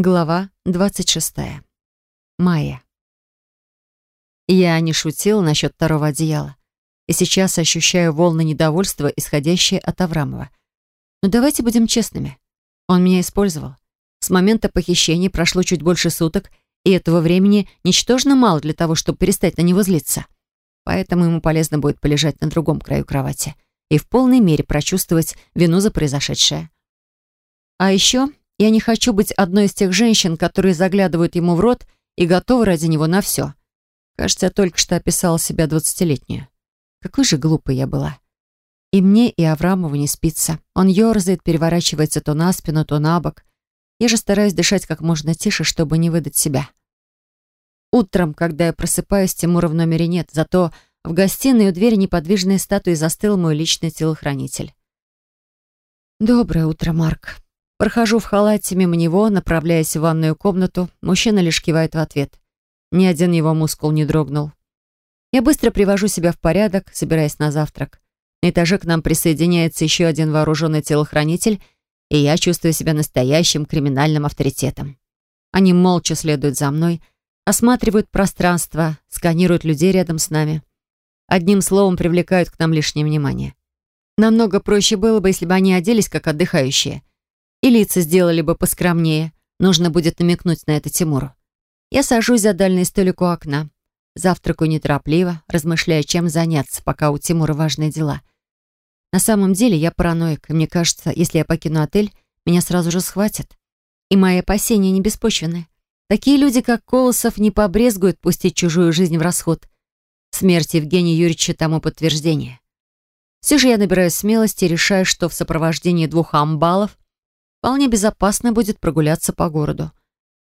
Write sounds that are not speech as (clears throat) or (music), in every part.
Глава 26. Майя. Я не шутила насчет второго одеяла. И сейчас ощущаю волны недовольства, исходящие от Аврамова. Но давайте будем честными. Он меня использовал. С момента похищения прошло чуть больше суток, и этого времени ничтожно мало для того, чтобы перестать на него злиться. Поэтому ему полезно будет полежать на другом краю кровати и в полной мере прочувствовать вину за произошедшее. А еще я не хочу быть одной из тех женщин, которые заглядывают ему в рот и готовы ради него на все. Кажется, я только что описала себя двадцатилетнюю. Какой же глупой я была. И мне, и Аврамову не спится. Он ерзает, переворачивается то на спину, то на бок. Я же стараюсь дышать как можно тише, чтобы не выдать себя. Утром, когда я просыпаюсь, Тимура в номере нет, зато в гостиной у двери неподвижной статуи застыл мой личный телохранитель. «Доброе утро, Марк», Прохожу в халате мимо него, направляясь в ванную комнату. Мужчина лишь кивает в ответ. Ни один его мускул не дрогнул. Я быстро привожу себя в порядок, собираясь на завтрак. На этаже к нам присоединяется еще один вооруженный телохранитель, и я чувствую себя настоящим криминальным авторитетом. Они молча следуют за мной, осматривают пространство, сканируют людей рядом с нами. Одним словом, привлекают к нам лишнее внимание. Намного проще было бы, если бы они оделись как отдыхающие — и лица сделали бы поскромнее. Нужно будет намекнуть на это Тимуру. Я сажусь за дальний столик у окна. Завтракаю неторопливо, размышляя, чем заняться, пока у Тимура важные дела. На самом деле я параноик, и мне кажется, если я покину отель, меня сразу же схватят. И мои опасения не беспочвены. Такие люди, как Колосов, не побрезгуют пустить чужую жизнь в расход. Смерть Евгения Юрьевича тому подтверждение. Все же я набираю смелости и решаю, что в сопровождении двух амбалов Вполне безопасно будет прогуляться по городу.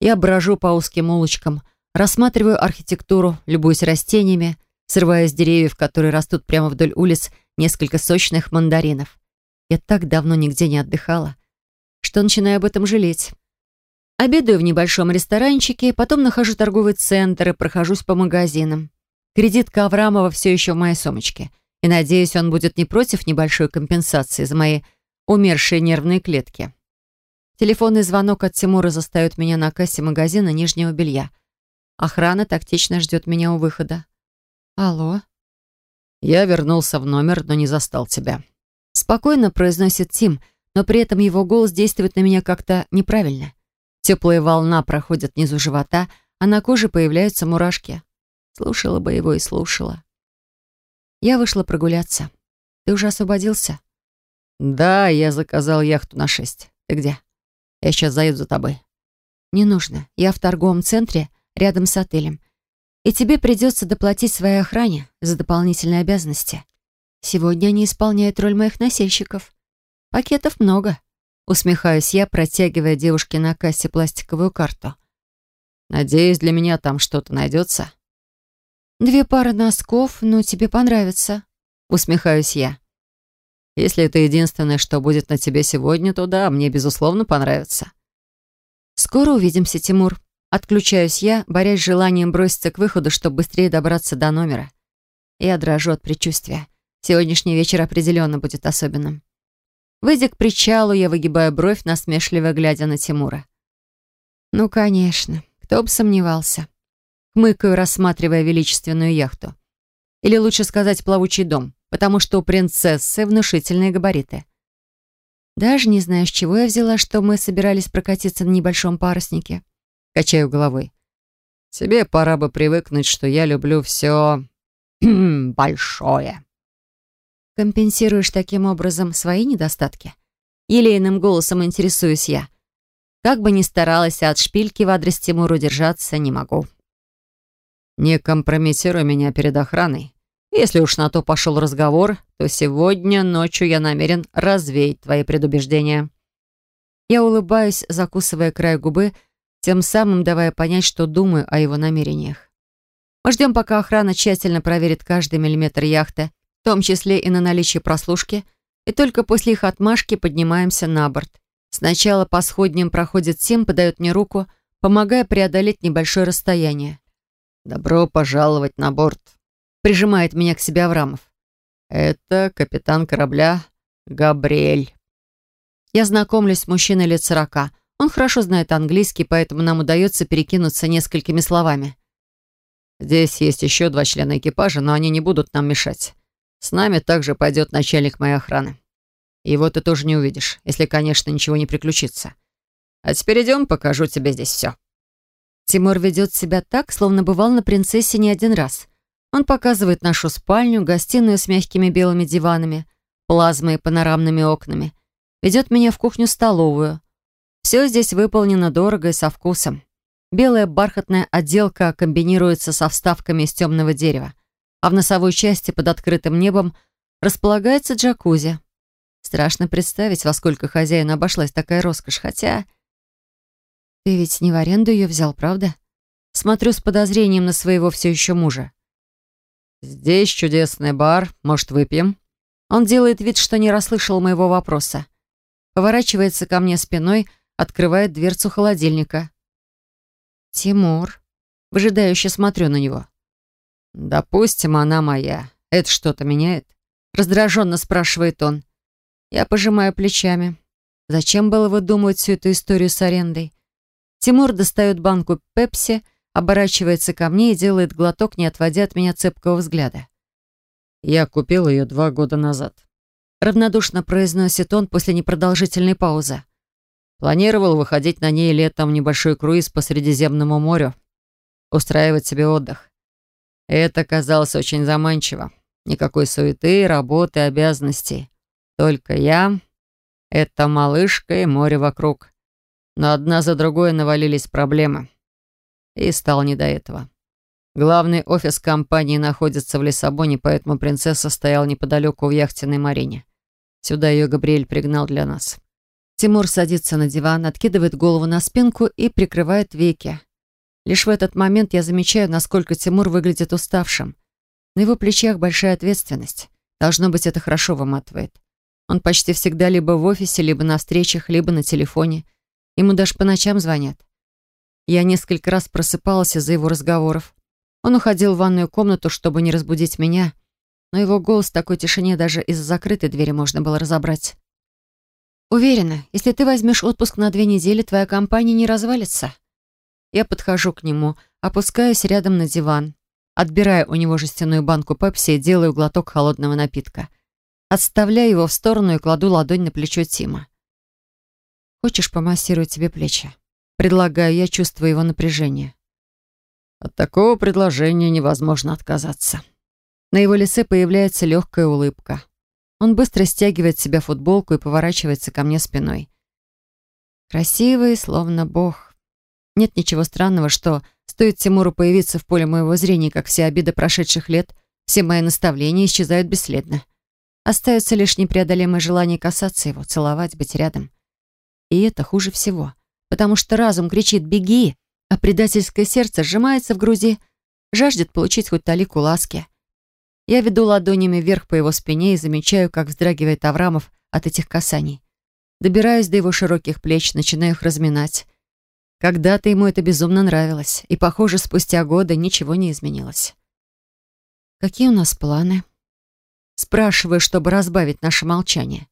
Я брожу по узким улочкам, рассматриваю архитектуру, любуюсь растениями, срывая с деревьев, которые растут прямо вдоль улиц, несколько сочных мандаринов. Я так давно нигде не отдыхала, что начинаю об этом жалеть. Обедаю в небольшом ресторанчике, потом нахожу торговый центр и прохожусь по магазинам. Кредитка Аврамова все еще в моей сумочке, и, надеюсь, он будет не против небольшой компенсации за мои умершие нервные клетки. Телефонный звонок от Тимура застает меня на кассе магазина нижнего белья. Охрана тактично ждет меня у выхода. «Алло?» «Я вернулся в номер, но не застал тебя». Спокойно произносит Тим, но при этом его голос действует на меня как-то неправильно. Теплая волна проходит внизу живота, а на коже появляются мурашки. Слушала бы его и слушала. Я вышла прогуляться. Ты уже освободился? Да, я заказал яхту на шесть. Ты где? Я сейчас заеду за тобой». «Не нужно. Я в торговом центре, рядом с отелем. И тебе придется доплатить своей охране за дополнительные обязанности. Сегодня они исполняют роль моих носильщиков. Пакетов много». Усмехаюсь я, протягивая девушке на кассе пластиковую карту. «Надеюсь, для меня там что-то найдется». «Две пары носков, но тебе понравится», — усмехаюсь я. Если это единственное, что будет на тебе сегодня, то да, мне, безусловно, понравится. Скоро увидимся, Тимур. Отключаюсь я, борясь с желанием броситься к выходу, чтобы быстрее добраться до номера. Я дрожу от предчувствия. Сегодняшний вечер определенно будет особенным. Выйдя к причалу, я выгибаю бровь, насмешливо глядя на Тимура. Ну, конечно, кто бы сомневался. Хмыкаю, рассматривая величественную яхту. Или лучше сказать, плавучий дом потому что у принцессы внушительные габариты. Даже не знаю, с чего я взяла, что мы собирались прокатиться на небольшом паруснике. Качаю головой. Тебе пора бы привыкнуть, что я люблю все (clears throat) большое. Компенсируешь таким образом свои недостатки? Елейным голосом интересуюсь я. Как бы ни старалась, от шпильки в адрес Тимуру держаться не могу. Не компрометируй меня перед охраной. Если уж на то пошел разговор, то сегодня ночью я намерен развеять твои предубеждения». Я улыбаюсь, закусывая край губы, тем самым давая понять, что думаю о его намерениях. Мы ждем, пока охрана тщательно проверит каждый миллиметр яхты, в том числе и на наличие прослушки, и только после их отмашки поднимаемся на борт. Сначала по сходням проходит Сим, подает мне руку, помогая преодолеть небольшое расстояние. «Добро пожаловать на борт», Прижимает меня к себе Аврамов. Это капитан корабля Габриэль. Я знакомлюсь с мужчиной лет сорока. Он хорошо знает английский, поэтому нам удается перекинуться несколькими словами. «Здесь есть еще два члена экипажа, но они не будут нам мешать. С нами также пойдет начальник моей охраны. Его ты тоже не увидишь, если, конечно, ничего не приключится. А теперь идем, покажу тебе здесь все». Тимур ведет себя так, словно бывал на принцессе не один раз. Он показывает нашу спальню, гостиную с мягкими белыми диванами, плазмой и панорамными окнами. Ведет меня в кухню-столовую. Все здесь выполнено дорого и со вкусом. Белая бархатная отделка комбинируется со вставками из темного дерева, а в носовой части под открытым небом располагается джакузи. Страшно представить, во сколько хозяину обошлась такая роскошь, хотя... Ты ведь не в аренду ее взял, правда? Смотрю с подозрением на своего все еще мужа. «Здесь чудесный бар. Может, выпьем?» Он делает вид, что не расслышал моего вопроса. Поворачивается ко мне спиной, открывает дверцу холодильника. «Тимур». Выжидающе смотрю на него. «Допустим, она моя. Это что-то меняет?» Раздраженно спрашивает он. Я пожимаю плечами. Зачем было выдумывать всю эту историю с арендой? Тимур достает банку пепси, оборачивается ко мне и делает глоток, не отводя от меня цепкого взгляда. «Я купил ее два года назад», — равнодушно произносит он после непродолжительной паузы. Планировал выходить на ней летом небольшой круиз по Средиземному морю, устраивать себе отдых. Это казалось очень заманчиво. Никакой суеты, работы, обязанностей. Только я, эта малышка и море вокруг. Но одна за другой навалились проблемы. И стал не до этого. Главный офис компании находится в Лиссабоне, поэтому принцесса стояла неподалеку в яхтенной марине. Сюда ее Габриэль пригнал для нас. Тимур садится на диван, откидывает голову на спинку и прикрывает веки. Лишь в этот момент я замечаю, насколько Тимур выглядит уставшим. На его плечах большая ответственность. Должно быть, это хорошо выматывает. Он почти всегда либо в офисе, либо на встречах, либо на телефоне. Ему даже по ночам звонят. Я несколько раз просыпалась из-за его разговоров. Он уходил в ванную комнату, чтобы не разбудить меня, но его голос в такой тишине даже из-за закрытой двери можно было разобрать. Уверена, если ты возьмешь отпуск на две недели, твоя компания не развалится. Я подхожу к нему, опускаюсь рядом на диван, отбираю у него жестяную банку пепси и делаю глоток холодного напитка. Отставляю его в сторону и кладу ладонь на плечо Тима. «Хочешь, помассирую тебе плечи?» Предлагаю я, чувствую его напряжение. От такого предложения невозможно отказаться. На его лице появляется легкая улыбка. Он быстро стягивает с себя футболку и поворачивается ко мне спиной. Красивый, словно бог. Нет ничего странного, что стоит Тимуру появиться в поле моего зрения, как все обиды прошедших лет, все мои наставления исчезают бесследно. Остается лишь непреодолимое желание касаться его, целовать, быть рядом. И это хуже всего, потому что разум кричит «беги», а предательское сердце сжимается в груди, жаждет получить хоть талику ласки. Я веду ладонями вверх по его спине и замечаю, как вздрагивает Аврамов от этих касаний. Добираюсь до его широких плеч, начинаю их разминать. Когда-то ему это безумно нравилось, и, похоже, спустя годы ничего не изменилось. «Какие у нас планы?» Спрашиваю, чтобы разбавить наше молчание.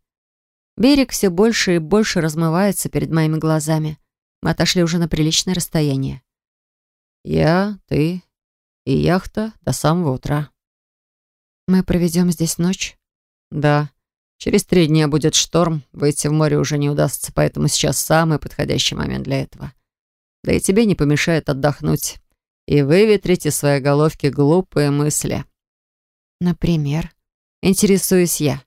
Берег все больше и больше размывается перед моими глазами. Мы отошли уже на приличное расстояние. «Я, ты и яхта до самого утра», мы проведем здесь ночь? Да. Через три дня будет шторм, выйти в море уже не удастся, поэтому сейчас самый подходящий момент для этого. Да и тебе не помешает отдохнуть и выветрить из своей головки глупые мысли. Например, интересуюсь я.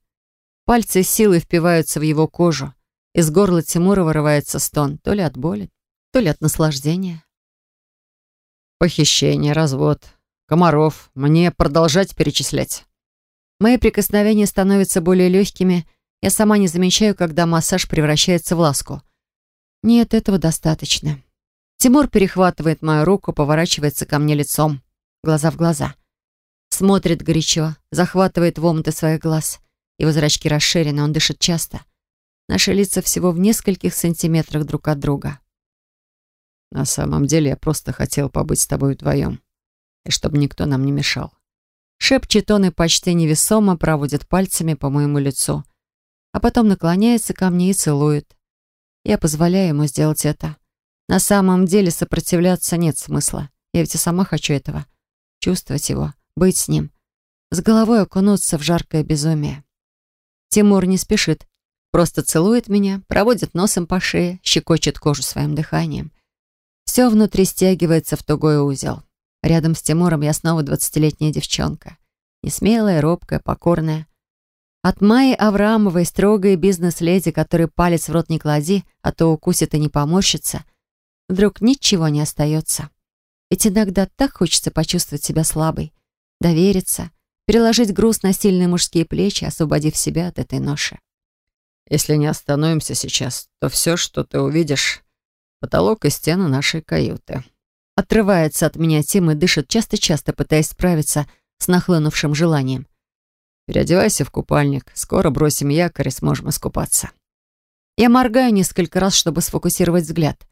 Пальцы силой впиваются в его кожу. Из горла Тимура вырывается стон, то ли от боли, то ли от наслаждения. Похищение, развод, комаров. Мне продолжать перечислять? Мои прикосновения становятся более легкими. Я сама не замечаю, когда массаж превращается в ласку. Нет, этого достаточно. Тимур перехватывает мою руку, поворачивается ко мне лицом, глаза в глаза. Смотрит горячо, захватывает в омуты своих глаз. Его зрачки расширены, он дышит часто. Наши лица всего в нескольких сантиметрах друг от друга. На самом деле я просто хотел побыть с тобой вдвоем. И чтобы никто нам не мешал. Шепчет он и почти невесомо проводит пальцами по моему лицу. А потом наклоняется ко мне и целует. Я позволяю ему сделать это. На самом деле сопротивляться нет смысла. Я ведь и сама хочу этого. Чувствовать его, быть с ним. С головой окунуться в жаркое безумие. Тимур не спешит. Просто целует меня, проводит носом по шее, щекочет кожу своим дыханием. Все внутри стягивается в тугой узел. Рядом с Тимуром я снова двадцатилетняя девчонка. Несмелая, робкая, покорная. От Майи Аврамовой, строгой бизнес-леди, которой палец в рот не клади, а то укусит и не поморщится, вдруг ничего не остается. Ведь иногда так хочется почувствовать себя слабой, довериться, переложить груз на сильные мужские плечи, освободив себя от этой ноши. Если не остановимся сейчас, то все, что ты увидишь, потолок и стены нашей каюты. Отрывается от меня Тим и дышит часто-часто, пытаясь справиться с нахлынувшим желанием. Переодевайся в купальник. Скоро бросим якорь и сможем искупаться. Я моргаю несколько раз, чтобы сфокусировать взгляд.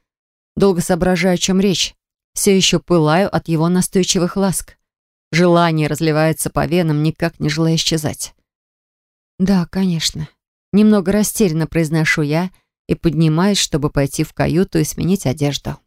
Долго соображаю, о чем речь. Все еще пылаю от его настойчивых ласк. Желание разливается по венам, никак не желая исчезать. «Да, конечно». Немного растерянно произношу я и поднимаюсь, чтобы пойти в каюту и сменить одежду.